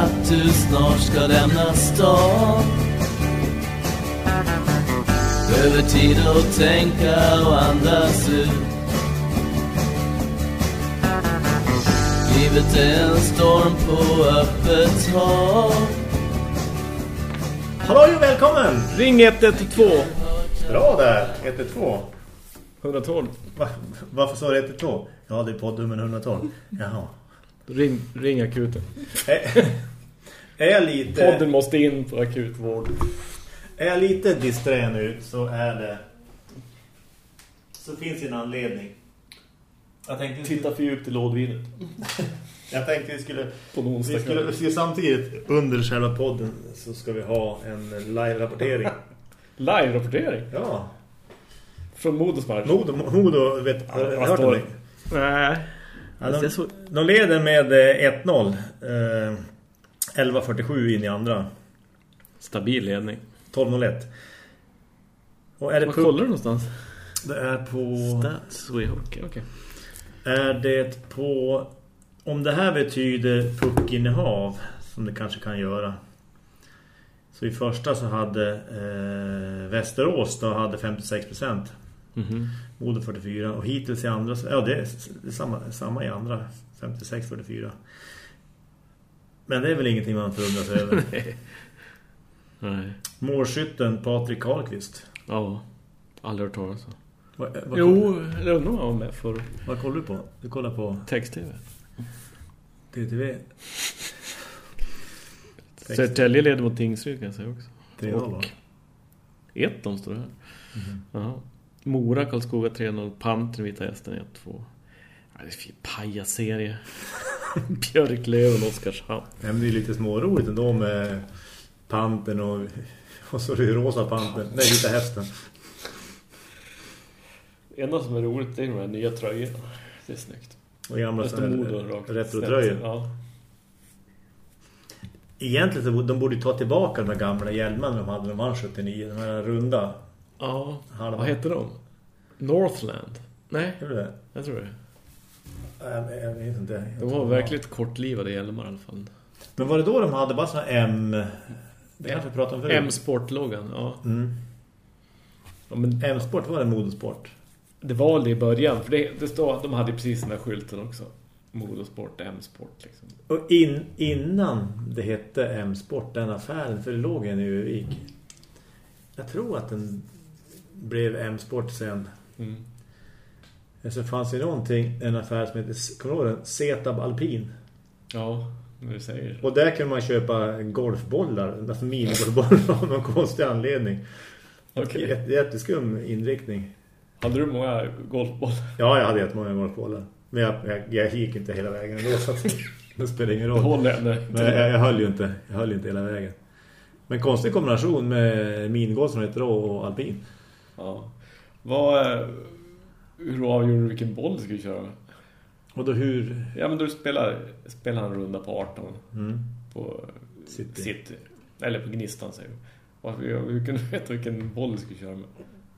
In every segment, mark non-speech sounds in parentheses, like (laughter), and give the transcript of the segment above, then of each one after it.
att du snart ska lämna stan Behöver tid att tänka och andas ut Livet är en storm på öppet hav Hallå och välkommen! Ring 112 Bra där, 112. 112. Va, varför sa du 112? Ja, det är poddnummer 112. Jaha. Ring, ring akuten. (laughs) Är, jag lite... Podden måste in på akutvård. Är jag lite disträ nu så är det... Så finns en anledning. Jag tänkte... Titta för djupt i lådvinet. (laughs) Jag tänkte vi skulle... På Vi skulle, vi skulle samtidigt under själva podden så ska vi ha en live-rapportering. (laughs) Live-rapportering? Ja. Från Modosmark? Modo, Modo vet, Ja, har du vad hört? Nej. Ja, de, de leder med eh, 1-0. Eh, 11.47 in i andra. Stabil ledning. 12.01. Och är det Vad puck? kollar du någonstans? Det är på... Stats way hockey, okej. Är det på... Om det här betyder puckinnehav, som det kanske kan göra. Så i första så hade eh, Västerås då hade 56%. Mhm. Modo 44. Och hittills i andra... Ja, det är, det är samma, samma i andra. 56-44. Men det är väl ingenting man förundrar sig (laughs) över. Nej. Målskytten Patrik Karlqvist. Ja. Aldrig hört talas om. Vad, vad, Jo, eller undrar jag var med för vad kollar du på? Du kollar på text-tv. TTV. Södertälje leder mot Tingsryd kan jag säga också. 3-0 va? Och 1 står det här. Jaha. Mora, Karlskoga 3-0. Pantern, Vita Hästen 1-2. Ja, det är en fin pajaserie. (laughs) Björklöven, Oskarshamn. Nej, men det är lite småroligt ändå med panten och, och så är det rosa panten. Nej, vita hästen. Det enda som är roligt det är de här nya tröjorna. Det är snyggt. Och gamla retrotröjor. Ja. Egentligen så borde de borde ta tillbaka de här gamla hjälmarna de hade när de vann 79. De här runda. Ja. Halva. Vad heter de? Northland? Nej, du det? jag tror det. Jag, jag vet inte. Jag De tror var det verkligt kortlivade hjälmar i alla fall. Men var det då de hade bara såna M... Det kanske vi pratade om förut. M-sport-loggan, ja. Mm. ja men M-sport var en modosport. det var det i början. För det, det står, de hade ju precis den här skylten också. Modosport, M-sport liksom. Och in, innan det hette M-sport, den affären, för det låg en i Övik. Jag tror att den blev M-sport sen. Mm. Så fanns det någonting, en affär som heter, kommer du ihåg den? Zetab Alpin. Ja, du säger. Och där kunde man köpa golfbollar, alltså minigolfbollar (laughs) av någon konstig anledning. Okej. Jätte, jätteskum inriktning. Hade du många golfbollar? Ja, jag hade jättemånga golfbollar. Men jag, jag, jag gick inte hela vägen ändå, så att, (laughs) det spelar ingen roll. håller jag inte. Men jag, jag höll ju inte. Jag höll inte hela vägen. Men konstig kombination med minigolf från Etro och alpin. Ja. Vad, eh, hur avgjorde du vilken boll du skulle köra? Och då hur... Ja, men du spelar, spelar en runda på 18 Mm. på City. City. Eller på Gnistan, säger du. Hur kunde du veta vilken boll du skulle köra med?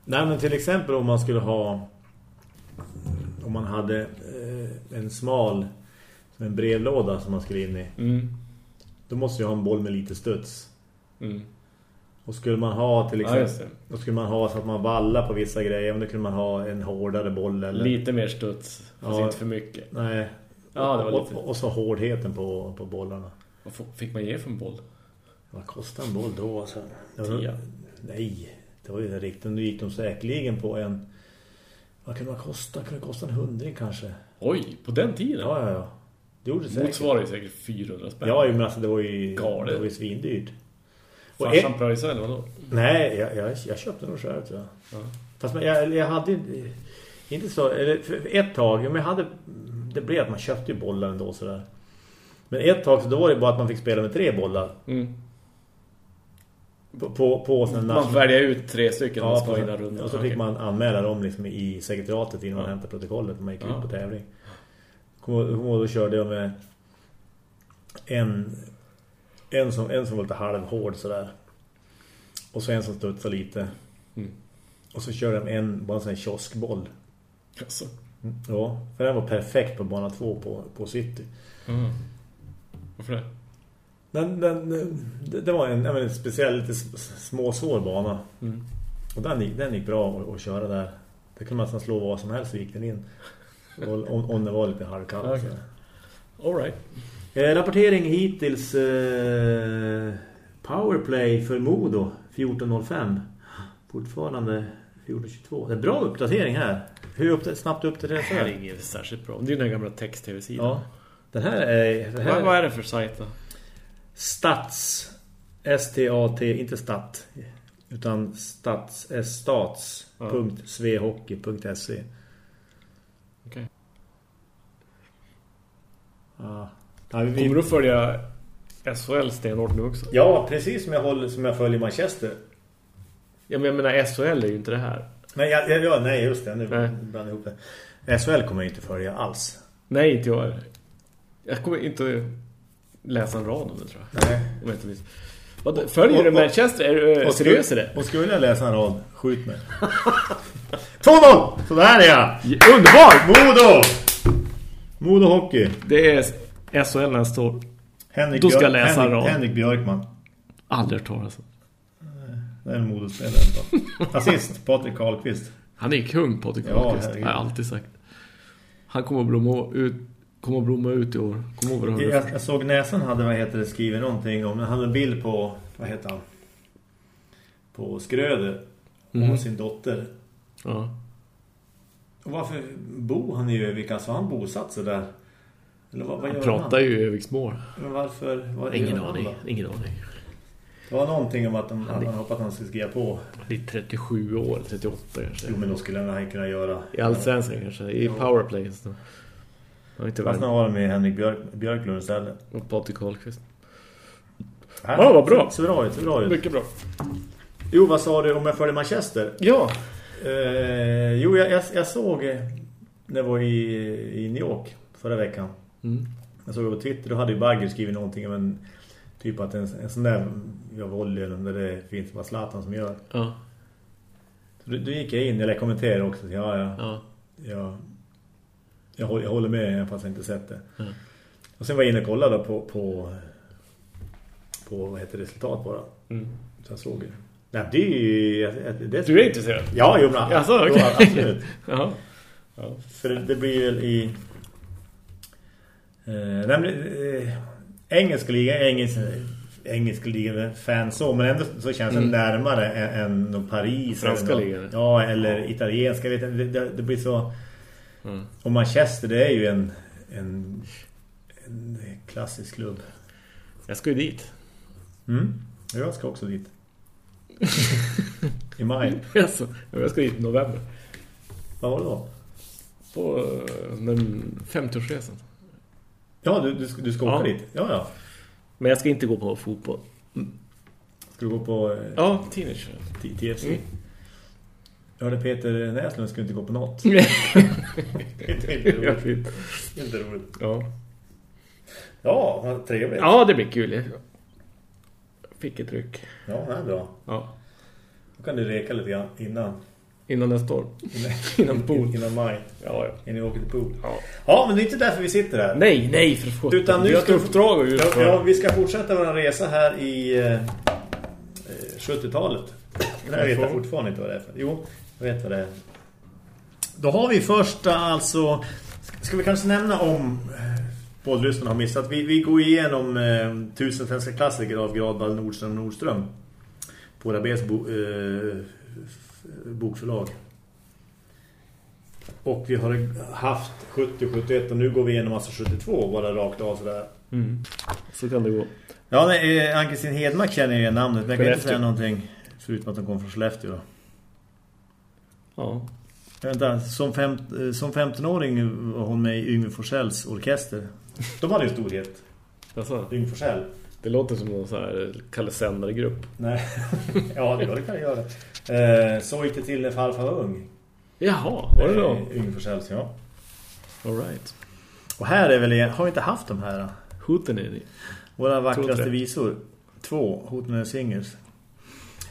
Nej, men till exempel om man skulle ha... Om man hade eh, en smal... Som en brevlåda som man skulle in i. Mm. Då måste jag ha en boll med lite studs. Mm. Och skulle man ha till Ja, exempel... det. då skulle man ha så att man vallar på vissa grejer. Men då kunde man ha en hårdare boll eller... Lite mer studs, fast Ja. inte för mycket. Nej. Ja, det var lite. Och, och så hårdheten på, på bollarna. Vad fick man ge för en boll? Vad kostar en boll då? Alltså? Tia. nej, det var ju riktigt. Nu gick de säkerligen på en... Vad kunde man kosta? Kunde det kosta en hundring kanske? Oj, på den tiden? Ja, ja, ja. Det gjorde det säkert. Motsvarar ju säkert 400 spänn. Ja, men alltså det var ju, Galet. det var ju svindyrt. Farsan pröjsade eller vadå? nej, jag, jag, jag köpte nog själv tror jag. Ja. Fast jag, jag hade inte- så... Eller för ett tag, men jag hade... Det blev att man köpte ju bollar ändå sådär. Men ett tag så då var det bara att man fick spela med tre bollar. Mm. På, på, på sån Man får välja ut tre stycken man Ja, på- och så fick man anmäla dem liksom i sekretariatet innan man Ja. hämtade protokollet när man gick Ja. ut på tävling. Kom, kom, då körde jag med en, en, som, en som var lite halvhård sådär. Och så en som studsade lite. Mm. Och så körde med en, bara en sån här kioskboll. Alltså. Ja, för den var perfekt på bana två på, på City. Mm. Varför det? Den, den, det, det var en, en speciell, lite småsvår bana. Mm. Och den gick, den gick bra att, köra där. Det kunde man nästan slå vad som helst så gick den in. Och, om, om det var lite halvkallt. Okej. All right. Eh, rapportering hittills eh, Powerplay för Modo 14.05. Fortfarande 14.22. Det är bra uppdatering här. Hur upp, snabbt uppdateras Det här är inget särskilt bra. Det är den gamla text-tv-sidan. Ja. Den här är... Den här Vad, vad är det för sajt då? Stats S-T-A-T, inte stat utan stats stats.svehockey.se Okej. ja. Ja, vi, Kommer du att följa SHL stenhårt nu också? ja, precis som jag, håller, som jag följer Manchester. Ja, men jag menar SHL är ju inte det här. Nej, jag, jag, ja, nej just det. Nu Nej. blandar jag ihop det. SHL kommer jag inte följa alls. Nej, inte jag. Jag kommer inte läsa en rad om det, tror jag. Nej. Om jag inte minns. Vad, följer och- du Manchester? Är du Och seriös i det? Och skulle jag läsa en rad, skjut mig. (laughs) 2-0! Så där är jag! Underbart! Modo! Modo Hockey. Det är SHL nästa år. Henrik, Då ska jag läsa en Henrik, rad. Henrik Björkman. Aldrig hört talas om. Det är en modospelare. då. Assist, (laughs) Patrik Karlqvist. Han är kung, Patrik Ja, Karlqvist. herregud. har jag alltid sagt. Han kommer att blomma ut, kommer att blomma ut i år. Kommer att vara Jag, jag såg näsan hade, vad heter det, skrivit någonting om. Han hade en bild på, vad heter han? På Skröder. Mhm. Och sin dotter. Ja. Och varför bor han i Övik? Alltså han bosatt sig där. Eller vad, vad Han pratar ju i Öviksmål. Men varför? Vad Ingen han aning. Ingen aning. Det var någonting om att han, Han han hoppade att han skulle skriva på. Det är 37 år, 38 kanske. Jo, men då skulle han kunna göra... I Allsvenskan kanske. I Ja. powerplay. Han Fast han har med Henrik Björk, Björklund istället. Och Patrik. Här. Ja, vad bra. Så, så bra ut, så bra ut. Mycket bra. Jo, vad sa du om jag följer Manchester? Ja. Eh, jo, jag, jag, jag såg eh, när jag var i, i New York förra veckan. Mm. Jag såg på Twitter, då hade ju Bagger skrivit någonting om en typ att en, en sån där jag volley eller där det finns bara Zlatan som gör. Ja. Så då, då gick jag in, eller jag kommenterade också. Ja, ja, Ja. ja. Jag, håller- jag håller med fast jag inte sett det. Mm. Och sen var jag inne och kollade på, på, på vad heter resultat bara. Mm. Så jag såg det. Nej, det är ju... Det är, Du är intresserad? Ja, jo, men, okej. jo, absolut. Ja. ja. För det, det blir ju i... Eh, men, eh, engelska ligan, engelska, engelska ligan fan så, men ändå så känns det Mm. närmare än, än Paris. Franska eller någon- ligan. Ja, eller italienska. Jag vet, inte, det, det, det blir så... Mm. Och Manchester, det är ju en, en, en klassisk klubb. Jag ska ju dit. Mm. Jag ska också dit. (laughs) I maj. Alltså, jag ska dit i november. Vad var det då? På eh, den 50-årsresan. Ja, du, du, ska, du ska åka Ja. dit. Ja, ja. Men jag ska inte gå på fotboll. Ska du gå på eh, Ja, teenager. T- TFC? Mm. Jag hörde Peter Näslund skulle inte gå på något. (laughs) Nej. inte, inte roligt. Inte roligt. Ja. Ja, vad trevligt. ja, det blir kul. Jag fick ett ryck. Ja, det är bra. Ja. Då kan du reka lite grann innan. Innan nästa år. Innan, pool. (laughs) innan maj. Ja, ja. Innan vi åker till pool. ja. Ja, men det är inte därför vi sitter här. Nej, nej för fan. Utan nu Vi har ett vi- uppdrag att Ja, ja, vi ska fortsätta vår resa här i eh, eh, 70-talet. Det här vet jag fortfarande inte vad det är för. Jo, jag vet vad det är. Då har vi första alltså... Ska vi kanske nämna om eh, poddlyssnarna har missat. Vi, vi går igenom eh, tusen svenska klassiker av Gradvall, Nordström och Nordström. På Rabés eh, bokförlag. Och vi har haft 70 och 71 och nu går vi igenom alltså 72 bara rakt av sådär. Mm. Så kan det gå. Ja, nej, eh, Ann-Kristin Hedmark känner ju namnet, men jag kan inte säga någonting förutom att de kom från Skellefteå då. Ja. Vänta, som, fem, eh, som 15-åring var hon med i Yngve Forsells orkester. De hade ju storhet. Alltså, Yngve Forsell. Det låter som någon sån här Kalle Sändare-grupp. Nej. (laughs) ja, det kan jag göra. Eh, så gick det till när farfar var ung. Jaha, var det då? Eh, Yngve Forsells, ja. All right. Och här är väl, har vi inte haft de här? Hoten är det. Våra vackraste visor. Två, Hotman Singers.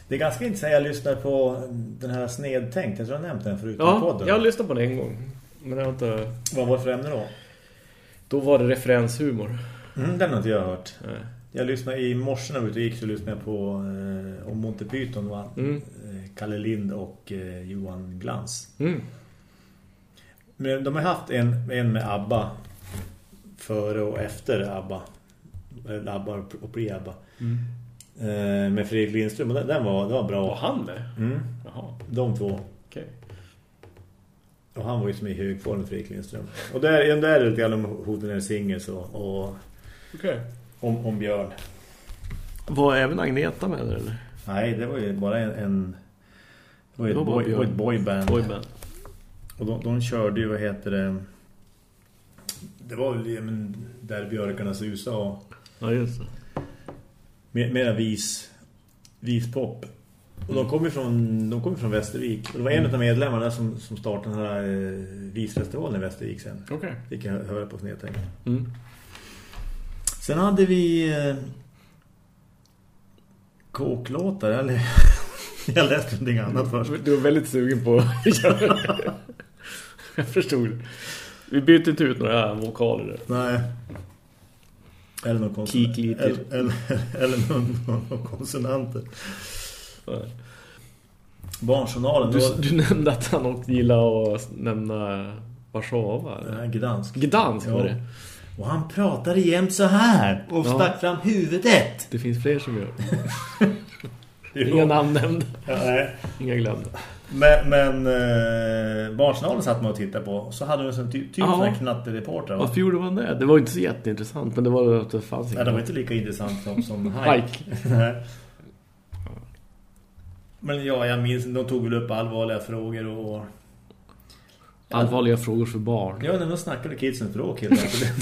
Det är ganska intressant. Jag lyssnar på den här Snedtänkt. Jag tror jag har nämnt den förut i Ja, podden. jag har lyssnat på den en gång. Men jag har inte... Vad var det för ämne då? Då var det referenshumor. Mm, den har inte jag hört. Nej. Jag lyssnade i morse när vi ute gick så lyssnade jag på eh, om Monty Python va? Mm. Eh, Kalle Lind och eh, Johan Glans. Mm. Men de har haft en, en med ABBA före och efter ABBA. Eller ABBA och pre-ABBA. Mm. Eh, med Fredrik Lindström. Och den, den, var, den var bra. Och han med? Mm, Jaha, de två. okej. Och han var ju som i hög form Fredrik Lindström. Och där, där är det lite grann om Hoten är singels och, och Okej. Om, om Björn. Var även Agneta med där, eller? Nej, det var ju bara en... en det var ju Det ett, var bara boy, det var ett boyband. Boyband. Och de, de körde ju, vad heter det... Det var väl men, där björkarnas USA. Ja, just det. Mer, mera vis, vispop. Och de kom från, de kom från Västervik. Och det var en av medlemmarna som, som startade den här eh, visfestivalen i Västervik sen. Okej. Fick jag höra på snedtänk. Mm. Sen hade vi eh, koklåtar. Eller, (laughs) jag läste någonting annat först. Du var väldigt sugen på (laughs) Jag förstod. Vi bytte inte ut några vokaler där. Nej. Eller någon konsonant. Eller, eller, eller någon, någon, konsonanter. Barnjournalen. Du, då- du nämnde att han också gillade att nämna Warszawa. eller? Nej, Gdansk. Gdansk var Ja. Och han pratade jämt så här. Och Ja. stack fram huvudet. Det finns fler som gör. (laughs) Inga namn nämnda. Ja, nej. Inga glömda. Men, men eh, Barnjournalen satt man och tittade på. Så hade de en sån ty, typ Ja. sån här knattereporter. va? Varför gjorde man det? Det var inte så jätteintressant, men det var att det fanns Nej, det var inte lika intressant som, som (laughs) Hike. (laughs) Men ja, jag minns, de tog väl upp allvarliga frågor och... Allvarliga frågor för barn. Ja, när de snackade kidsens språk helt enkelt.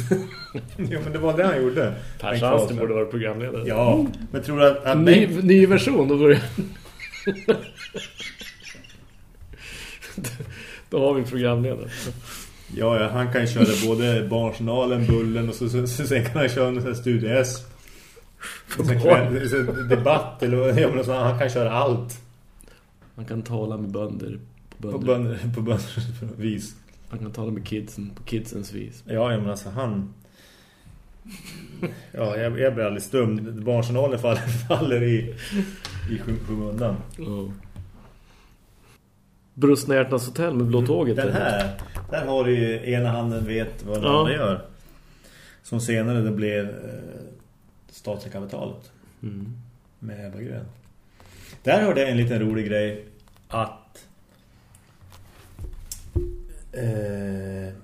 (laughs) jo, men det var det han gjorde. Per Karlsson. borde vara programledare. Ja, men tror du att... att Ny, Bengt- ny version, då börjar... (laughs) då har vi en programledare. Ja, ja, han kan köra både Barnjournalen, Bullen och så, så, så sen kan han köra en sån här Studio S. Debatt eller ja, men så, han kan köra allt Man kan tala med bönder på på bönder. bönder (laughs) på bönders (laughs) vis. Man kan tala med kidsen på kidsens vis. Ja, jag men alltså han... Ja, jag, jag blir alldeles stum. Barnjournalen faller, (laughs) faller i, i skym- skymundan. Oh. Brustnärtnas hotell med blå tåget. Den här, där har du ju ena handen vet vad den Ja. andra gör. Som senare det blev eh, statliga kapitalet. Mm. med Ebba Grön. Där hörde jag en liten rolig grej att eh,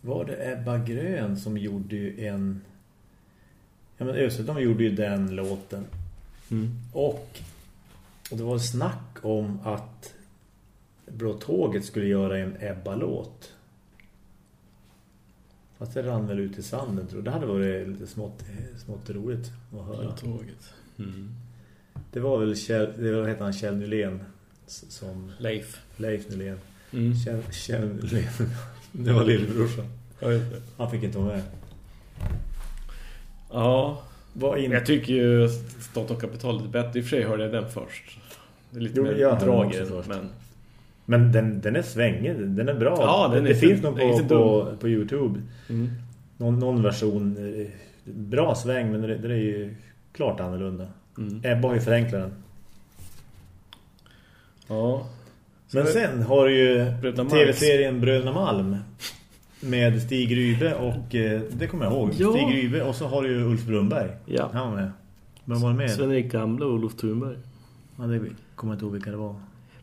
var det Ebba Grön som gjorde ju en ja men de gjorde ju den låten Mm. och, och det var snack om att Blå Tåget skulle göra en Ebba-låt. Fast det rann väl ut i sanden tror jag. Det hade varit lite smått, smått roligt att höra. Blå tåget. Mm. Det var väl Kjell, det var, heter han, Kjell Nylén som Leif. Leif Nylén. Mm. Kjell, Kjell. (laughs) Det var lillebrorsan. Han fick inte vara med. Ja, Var in... jag tycker ju Stat och kapital lite bättre. I och för sig hörde jag den först. Det är lite Jo, mer jag hörde drag i den den, också men... Men den, den är svängig, den är bra. Ja, den det är finns är på, på, på Youtube. Mm. Någon, någon version. eh, Bra sväng, men det, det är ju klart annorlunda. Mm. Ebba har ju förenklat den. Ja. Men sen har du ju tv-serien Bröderna Malm med Stig Rybe och eh, det kommer jag ihåg. Ja. Stig Rybe och så har du ju Ulf Brunberg. Ja. Han var med. Men var med? Sven-Erik Gamla och Olof Thunberg. Ja, det kommer jag inte ihåg vilka det var.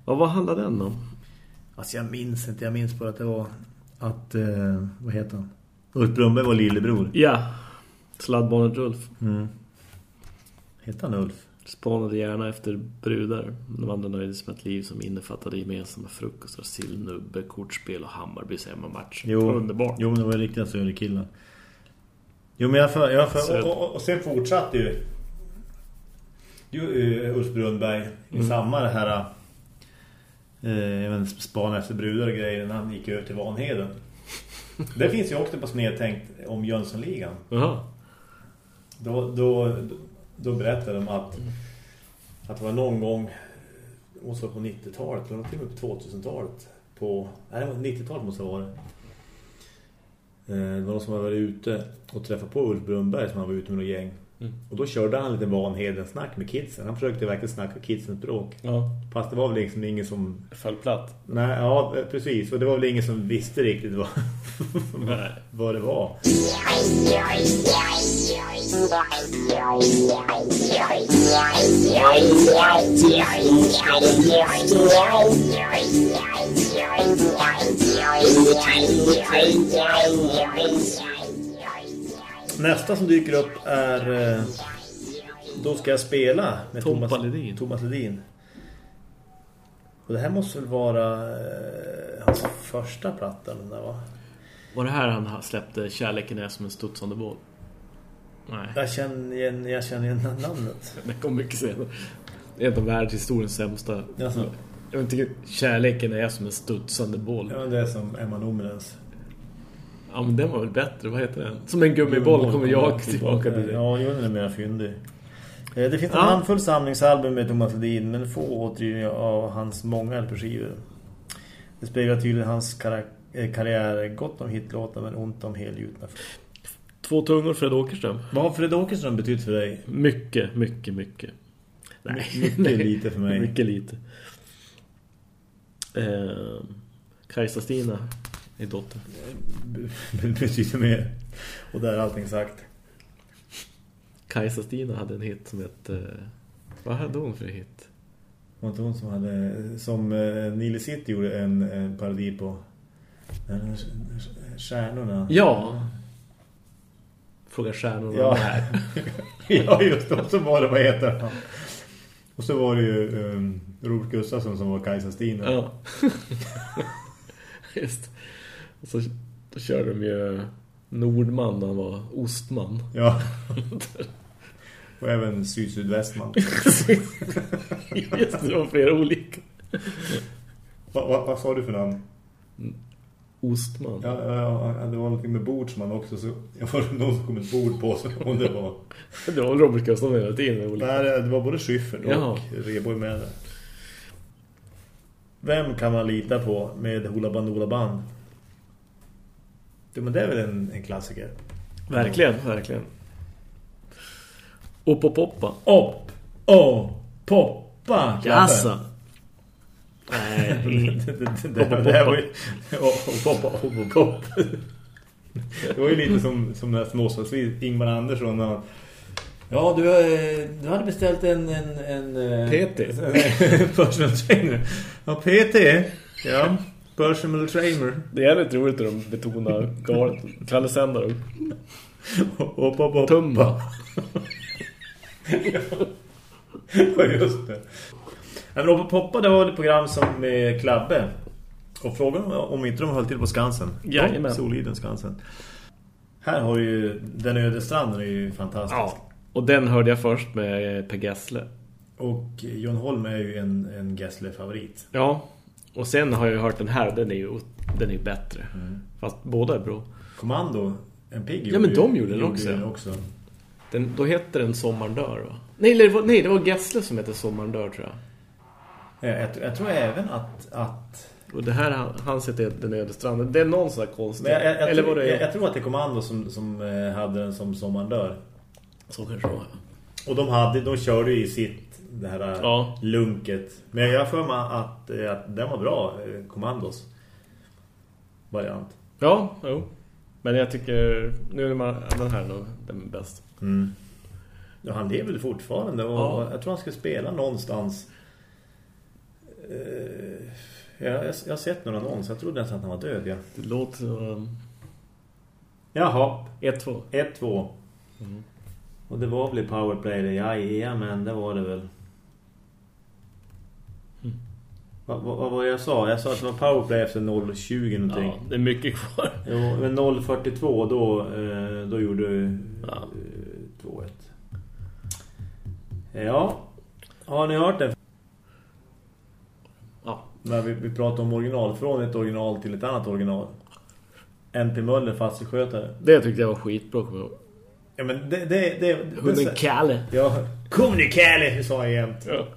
Vad var handlade den om? Alltså jag minns inte. Jag minns bara att det var att, eh, vad heter han? Ulf Brunberg var lillebror. Ja. Sladdbarnet Ulf. Mm. Hette han Ulf? Spanade gärna efter brudar. De andra nöjde sig med ett liv som innefattade gemensamma frukostar, sillnubbe, kortspel och Hammarbys hemmamatch. Jo, Underbart. jo men det var riktiga söderkillar. Jo, men jag för, jag för, och, och, och sen fortsatte ju ju, uh, Ulf Brunberg i Mm. samma det här eh, även span efter brudar och grejer när han gick över till Vanheden. det finns ju också på snedtänkt om Jönssonligan. Jaha. Då, då, då berättade de att, att det var någon gång måste vara på 90-talet eller till och med på 2000-talet på, nej 90-talet måste det vara Eh, Det var någon som hade varit ute och träffat på Ulf Brunberg som han var ute med något gäng. Mm. Och då körde han lite vanhedensnack med kidsen. Han försökte verkligen snacka kidsens språk. Ja. Fast det var väl liksom ingen som... Föll platt. Nej, ja, precis. Och det var väl ingen som visste riktigt vad, vad det var. Nästa som dyker upp är... eh, Då ska jag spela med Tom Thomas Ledin. Thomas Ledin. Och det här måste väl vara eh, hans första platta den där va? Var det här han släppte Kärleken är som en studsande boll? Nej, Jag känner igen, jag känner igen namnet. (laughs) det kom mycket senare. Det är en av världshistoriens sämsta. Alltså, Jag tycker kärleken är som en studsande boll. ja, det är som Emma Nomenens. Ja, men den var väl bättre. Vad heter den? Som en gummiboll kommer jag tillbaka till det. Ja, jo, den är mer fyndig. Eh, Det finns en Ja. handfull samlingsalbum med Thomas Ledin men få återgivningar av hans många LP-skivor. Det speglar tydligt hans eh, karriär. Gott om hitlåtar men ont om helgjutna. Två tungor Fred Åkerström. Vad har Fred Åkerström betytt för dig? Mycket, mycket, mycket. Nej, Mycket lite för (laughs) mig. Mycket lite. Eh, Kajsa-Stina är dotter. betyder mer. Och där är allting sagt. Kajsa-Stina hade en hit som hette... Vad hade hon för hit? Var inte hon som hade som eh, Nile City gjorde en, en parodi på eh, stjärnorna. Ja. Fråga stjärnorna Ja. här. (laughs) ja, just det. Och så var det, vad heter han? Och så var det ju um, Robert Gustafsson som var Kajsa Stina. Ja. (laughs) Just. Och så då körde de ju Nordman när han var Ostman. Ja. Och även Syd-Sydvästman. Just det, var flera olika. Va, va, vad sa du för namn? Ostman. Ja, ja, ja, det var någonting med bordsman också. Så jag var någon som kom ett bord på sig. Och det var... Det var Robert Gustafsson hela tiden. Olika. Nej, det var både Schyffert och Jaha. Rebo med det. Vem kan man lita på med Hula Bandula Band? Det, men det är väl en, en klassiker. Verkligen, verkligen. Och på poppa. Upp, och poppa. Jassa. Nej, (laughs) det, det, det, det, det här var ju... Och, och poppa, och, och pop. (laughs) Det var ju lite som, som den här småstadsvis Ingmar Andersson. han- Ja, du, eh, du hade beställt en... en, en eh, PT. (laughs) personal trainer. Ja, PT. Ja, personal trainer. det är jävligt roligt när de betonar galet. Kalle Sändare. Och, och, och, Tumba. Ja, just det. Ja, men Oppa Poppa, det var ett program som med Klabbe. Och frågan om, om inte de höll till på Skansen. Jajamän. Soliden Skansen. Här har ju Den öde stranden är ju fantastisk. Ja, och den hörde jag först med Per Gessle. Och John Holm är ju en, en Gessle-favorit. Ja, och sen har jag hört den här. Den är ju den är ju bättre. Fast båda är bra. Kommando, en pigg Ja, men de gjorde den också. den också. Den, då heter den Sommaren dör va? Nej, det var, nej, det var Gessle som heter Sommaren dör tror jag. Jag, jag, jag tror även att... att Och det här, han- heter Den öde stranden. Det är någon sån här konstig. jag, jag, jag, Eller tror, var det... jag, jag tror att det är Kommando som, som eh, hade den som Sommaren dör. Så kanske det var. Och de, hade, de körde i sitt det här eh, Ja. lunket. Men jag för mig att, eh, att den var bra, eh, Kommandos variant. Ja, jo. Men jag tycker nu är man, den här nog den bäst. Mm. Ja, han lever fortfarande och Ja. jag tror han ska spela någonstans. Jag, jag, jag har sett några annons, jag trodde nästan att han var död. Ja. Det låter. Jaha, 1-2. 1-2. Mm. Och det var väl i powerplay det? Ja, ja, men det var det väl. Mm. Vad, var det jag sa? Jag sa att det var powerplay efter 0.20 någonting. Ja, det är mycket kvar. Jo, men 0.42 då, eh, då gjorde du Ja. eh, 2-1. Ja, har ni hört det? Ja. När vi, vi pratar om original, från ett original till ett annat original. NP Möller, fastskötare. Det tyckte jag var skitbra. kommer jag ihåg. Ja, men det... det, det, Hunden det Kalle. ja, kom nu Kalle, sa jag jämt. Ja.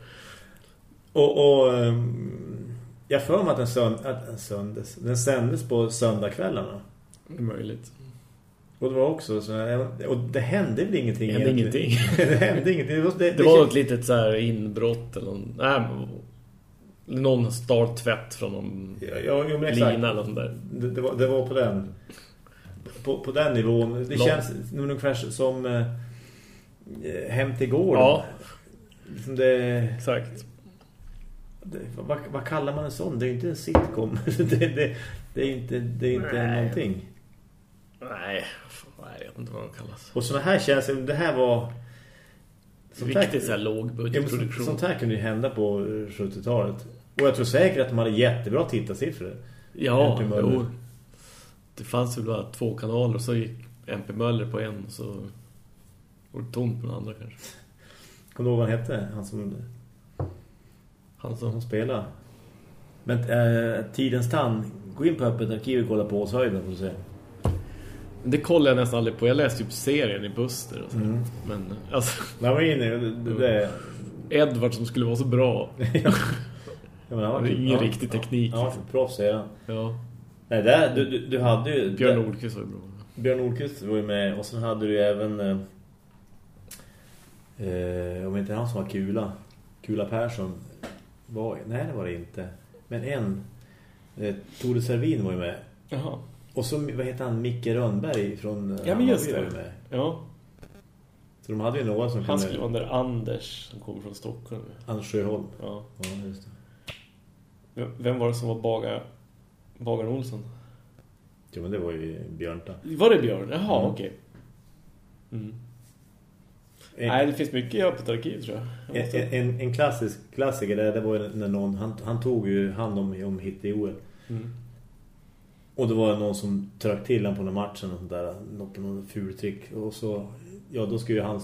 Och, och ehm, jag för mig att den, sönd, att den, söndes, den sändes på söndagskvällarna. Möjligt. Och det var också så här, och det hände väl ingenting Det hände egentligen. ingenting. (laughs) det hände ingenting. Det var, det, Det var något litet så här inbrott eller någon, nej, någon stal tvätt från någon Ja, ja, lina eller sånt där. Det, det, var, det var på den på, på den nivån. Det Lång. känns ungefär som eh, hem till gården. Ja. Liksom det, Exakt. det, vad, vad kallar man en sån? Det är ju inte en sitcom. (laughs) det, det, det är inte, det är inte Nej. någonting. Nej, jag vet inte vad de kallas. Och såna här känns det här var sånt här- Riktigt så här lågbudgetproduktion. Sånt här kunde ju hända på eh, 70-talet. Och jag tror säkert att de hade jättebra tittarsiffror. Ja, jo. Det fanns väl bara två kanaler och så gick MP Möller på en och så var det tomt på den andra kanske. Kommer du ihåg vad han hette? Han som, Han som som... spelar. Men eh, Tidens tann. Gå in på öppet arkiv och kolla på oss höjden får du se. Det kollar jag nästan aldrig på. Jag läste typ serien i Buster och så. Mm. Men alltså, jag var inne, det, det, Edward som skulle vara så bra. (laughs) ja, men han var är ingen ja, riktig teknik, Ja, liksom. proffs säger han. Ja. Nej, där, du, du, du hade ju... Björn Nordqvist var ju bra. Björn Nordqvist var ju med och sen hade du även eh, eh, om inte han som var Kula Kula Persson var, nej det var det inte men en eh, Tore Servin var ju med Jaha. och så vad heter han Micke Rönnberg från eh, Ja, men just det. med. Ja. så de hade ju några som Han skulle vara där Anders som kommer från Stockholm. Anders Sjöholm Ja. ja just det Vem- var det som var Bagar... Bagar Olsson? jo men det var ju Björnta Var det Björn? Jaha, Mm. okej. Mm. en, Nej, det finns mycket i öppet arkiv tror jag. jag. en, en, en klassisk klassiker det, det var ju när någon han, han tog ju hand om, om hit i OL Mm. Och det var någon som tryckte till han på den matchen och sånt där, något på någon ful trick. Och så, ja då skulle ju han eh,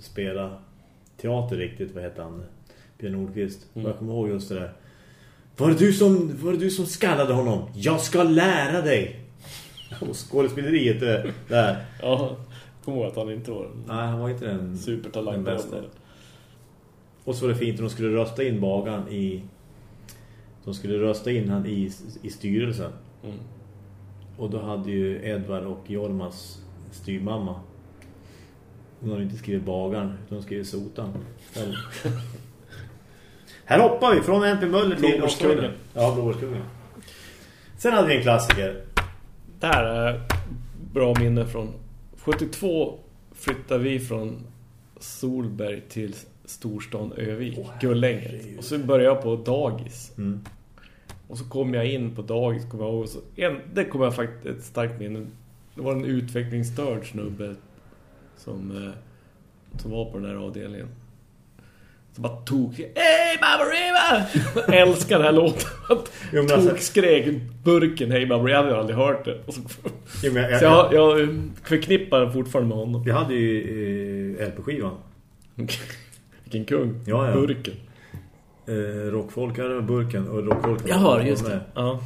spela teater riktigt, vad heter han? Björn Nordqvist. Mm. Och jag kommer ihåg just det där. Var det du som, var det du som skallade honom? Jag ska lära dig! Och (laughs) skådespeleriet där. Ja, kommer ihåg att han inte var en Nej, han var inte den supertalang. den bästa. Och så var det fint att de skulle rösta in bagaren i... De skulle rösta in han i, i styrelsen. Mm. Och då hade ju Edvard och Jormas styrmamma. Hon hade inte skrivit bagaren, utan hon skrev sotan. (laughs) Här hoppar vi från NP Möller till Blåbärskungen. Ja, Blåbärskungen. Sen hade vi en klassiker. Det här är bra minne från 72 flyttade vi från Solberg till storstan Övik, Åh, Gullänget. Och så började jag på dagis. Mm. Och så kom jag in på dagis, kom jag ihåg. och Så en, det kommer jag faktiskt ett starkt minne. Det var en utvecklingsstörd snubbe som, eh, som var på den här avdelningen. Som bara tog Hej Baba Riva! Jag älskar den här låten. Jo, alltså- skrek burken Hej Baba Riva. Jag hade aldrig hört det. Så, Jo, men jag, så jag, jag, jag förknippar den fortfarande med honom. vi hade ju eh, LP-skivan. Vilken kung. Ja, ja. Burken. Eh, rockfolk hade burken och rockfolk var- Jaha, just det. Ja.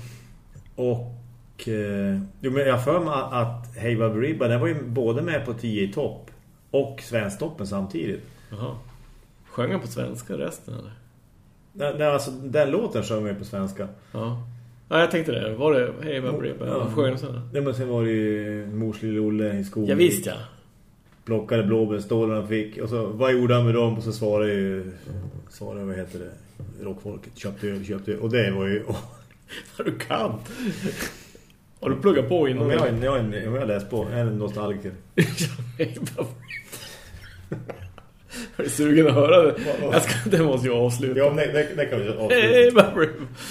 Och eh, jo, men jag för mig att Hey Baberiba, den var ju både med på 10 i topp och Svensktoppen samtidigt. Jaha. Sjöng han på svenska resten eller? Den, den, alltså, den låten sjöng vi på svenska. Ja. Ja, jag tänkte det. Var det Hej Riva? Ja. Ja. Sjöng sen? Nej, men sen var det ju Mors lille Olle i skogen. Ja, visst ja. Plockade blåbärstålarna han fick. Och så, vad gjorde han med dem? Och så svarade ju, svarade, vad heter det? Rockfolket. Köpte öl, köpte öl. Och det var ju... Vad du kan. Har du pluggat på innan? Om jag, jag, jag, jag, jag läst på. Jag är en nostalgiker. Jag är sugen att höra det. Jag ska, det måste jag avsluta. Ja, men det, det, det kan vi avsluta. Baba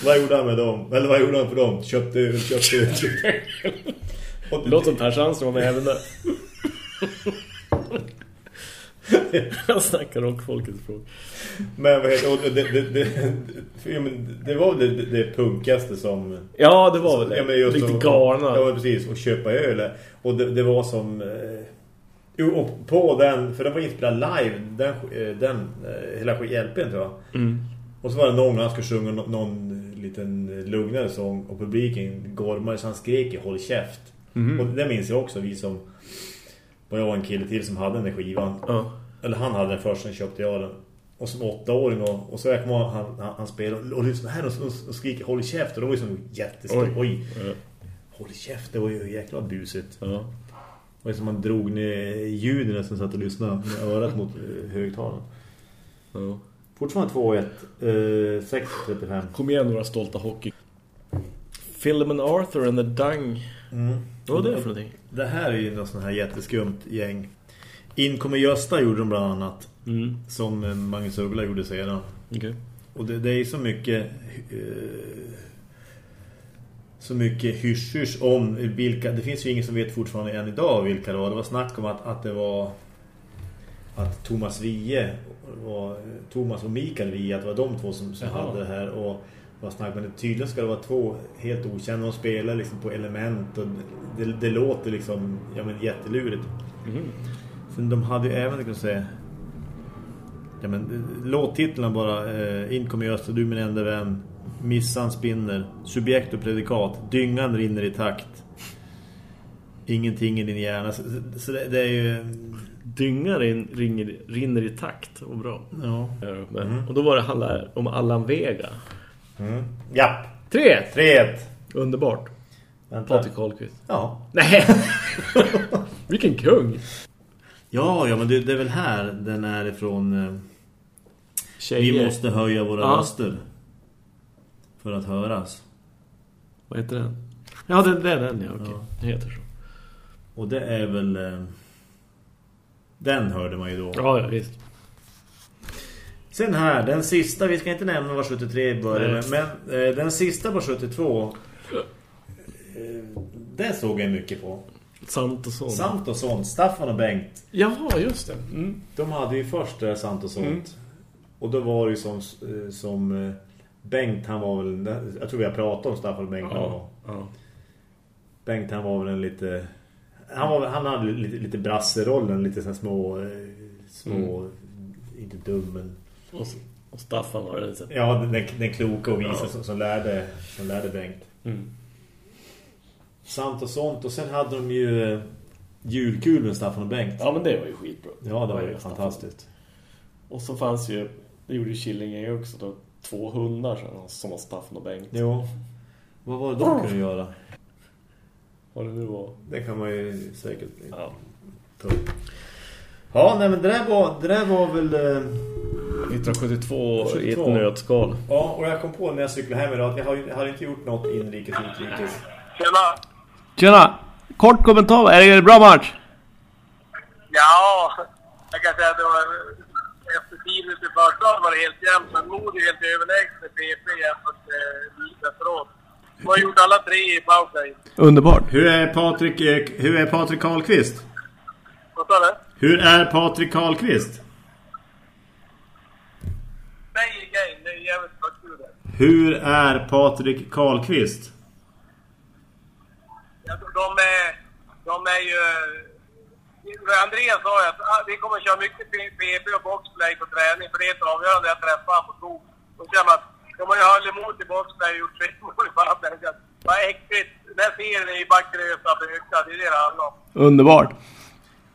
Vad gjorde han med dem? Eller vad gjorde han för dem? Köpte öl, köpte öl. Det låter som Per Sandström med även där. Jag snackar rockfolkets språk. Men vad heter det, det, det, men det var det, det, det punkaste som... Ja, det var väl det. Ja, Lite galna. Ja, precis. Och köpa öl. Och det, det var som... Eh, jo, och på den... För den var inspelad live. Den, eh, den eh, hela hjälpen tror jag. Mm. Och så var det någon han skulle sjunga någon, någon liten lugnare sång. Och publiken gormade så han skrek håll käft. Mhm. Och det minns jag också. Vi som... Och jag var en kille till som hade den där skivan. Ja. Eller han hade den först, sen köpte jag den. Och som åttaåring och, och så jag kommer han, han, han spelade och, och liksom här och, och, och skriker håll käft och det var ju som jättestort. Oj. Oj. Håll käft, det var ju jäkla busigt. Ja. Det var som man drog ner ljuden som satt och lyssnade med örat mot eh, högtalaren. ja. Fortfarande 2-1. Eh, 6-35. Kom igen några stolta hockey. Philemon Arthur and the Dung. Mm. Vad var det för någonting? Det här är ju något sån här jätteskumt gäng. In kommer Gösta gjorde de bland annat. Mm. Som Magnus Uggla gjorde sedan. Okej. Och det, det är så mycket eh, så mycket hysch om vilka, det finns ju ingen som vet fortfarande än idag vilka det var. Det var snack om att, att det var att Thomas Vie var, Thomas och Mikael Vie, att det var de två som, som Jaha. hade det här och var snack, men det, tydligen ska det vara två helt okända och spelar liksom på element och det, det låter liksom ja, men jättelurigt. Mhm. Sen de hade ju även, kan säga Ja men eh, låttitlarna bara eh, In kommer Öster, du min enda vän Missan spinner Subjekt och predikat Dyngan rinner i takt Ingenting i din hjärna Så, så det, det är ju Dyngar in, ringer, rinner i takt. Och bra. Ja Mm. Och då var det handlar om Allan Vega. mm. Ja, 3 3-1 Underbart. Vänta Patrik Karlqvist. Ja Nej! (laughs) Vilken kung! Ja, ja men det, det är väl här den är ifrån eh. Vi måste höja våra Ja. röster För att höras Vad heter den? Ja, det, det är den, ja. Okej. Ja. Det heter så. Och det är väl eh, Den hörde man ju då Ja, ja, visst. Sen här, den sista, vi ska inte nämna vad 73 började Nej. men eh, den sista på 72 eh, den såg jag mycket på. Sant och sånt. Samt och sånt, Staffan och Bengt, Jaha, just det. Mm. de hade ju först det Sant och sånt. Mm. Och då var det ju som, eh, som eh, Bengt, han var väl, jag tror vi har pratat om Staffan och Bengt. Ja. ja. Bengt han var väl en lite han, var, han hade lite, lite brasserollen, lite så här små, eh, små inte dum men Och, och Staffan var det lite. Ja, den, den kloka och visa Ja. som, som, lärde, som lärde Bengt. Mm. Sant och sånt. Och sen hade de ju eh, julkul med Staffan och Bengt. Ja, men det var ju skitbra. Ja, det var ju fantastiskt. Och så fanns ju, det gjorde ju Killinge också då, två hundar som- som var Staffan och Bengt. Jo. Vad var det de kunde göra? Vad det nu var. Det kan man ju säkert Ja. ta upp. Ja, nej men det där var, det där var väl... Eh, 1972 i ett 72. nötskal. ja, och jag kom på när jag cyklade hem idag att jag har, ju- har inte gjort något inrikes utrikes. Tjena! Tjena! Kort kommentar, är det en bra match? Ja, jag kan säga att det var minuter i första var det helt jämnt, men Mod är helt överlägset PP jämfört med Lis efteråt. De har gjort alla tre i pausen. Underbart. Hur är Patrik, eh, hur är Patrik Karlqvist? Vad sa du? Hur är Patrik Karlqvist? Säg igen, det är jävligt kul. Hur är Patrik Karlqvist? Ja, de- de är, de är ju... Andreas sa ju att ah, vi kommer köra mycket PP och boxplay på träning, för det är ett avgörande jag träffar på skog. Då känner man att de har ju hållit emot i boxplay och gjort tre (laughs) mål i förhanden. Vad äckligt. Den serien är ju bara gröt att öka, det är det det handlar om. Underbart.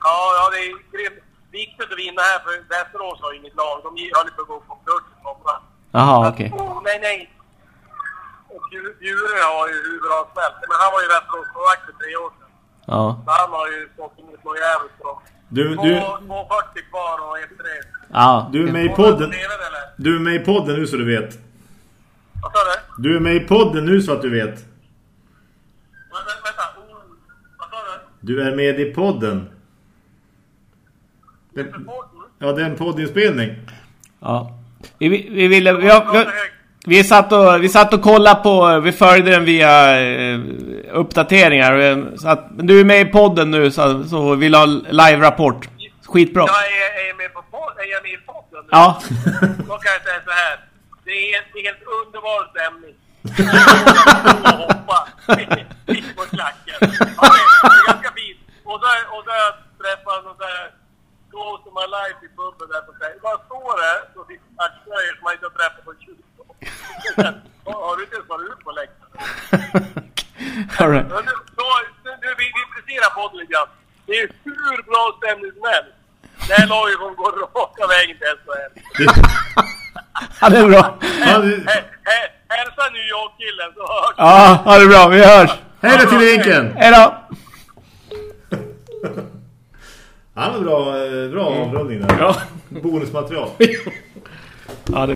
Ja, ja, det är grymt. Viktigt att vinna här, för Västerås har ju inget lag. De höll på att gå på kurs i somras. Jaha, okej. Oh, nej, nej. Och Bjure har ju hur bra som helst. Men han var ju Västerås för tre år sedan. Ja. Han har ju stått emot något jävligt bra. Du, du, 2.40 kvar och efter det. Ja. du är med i podden. Du är med i podden nu så du vet. Vad sa du? Du är med i podden nu så att du vet. Vä- vä- Vänta. Oh, vad sa du? Du är med i podden. Supporten? ja, det är en poddinspelning. Ja. Vi, vi, vi ville... Vi, vi, vi, satt och, vi satt och kollade på... Vi följde den via eh, uppdateringar. eh, Så att, du är med i podden nu så, så vill ha live-rapport. Skitbra. Jag är, är med på podden. Är jag med i podden? Ja. (laughs) Då kan jag säga så här. Det är är helt underbar stämning. och hoppa mitt på klacken. Ja, det är ganska fint. Och så, och så har jag någon här Go to my life i puben där som säger Vad står det? Så finns det som man inte har träffat på 20 år. (laughs) Har du inte ens varit ut på läktaren? (laughs) (laughs) All right. Nu- nu, nu, vi, vi presterar podden lite grann. Det är hur bra stämning som helst. Det här laget kommer gå raka vägen till SHL. (laughs) Ja, det är bra. Hälsa New York-killen så hörs. Ja, ha det bra. Vi hörs. Hej då till vinkeln! Hej då! Han var bra, eh, bra avrundning där. Ja. Bonusmaterial. (laughs) ja det